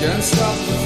Can't stop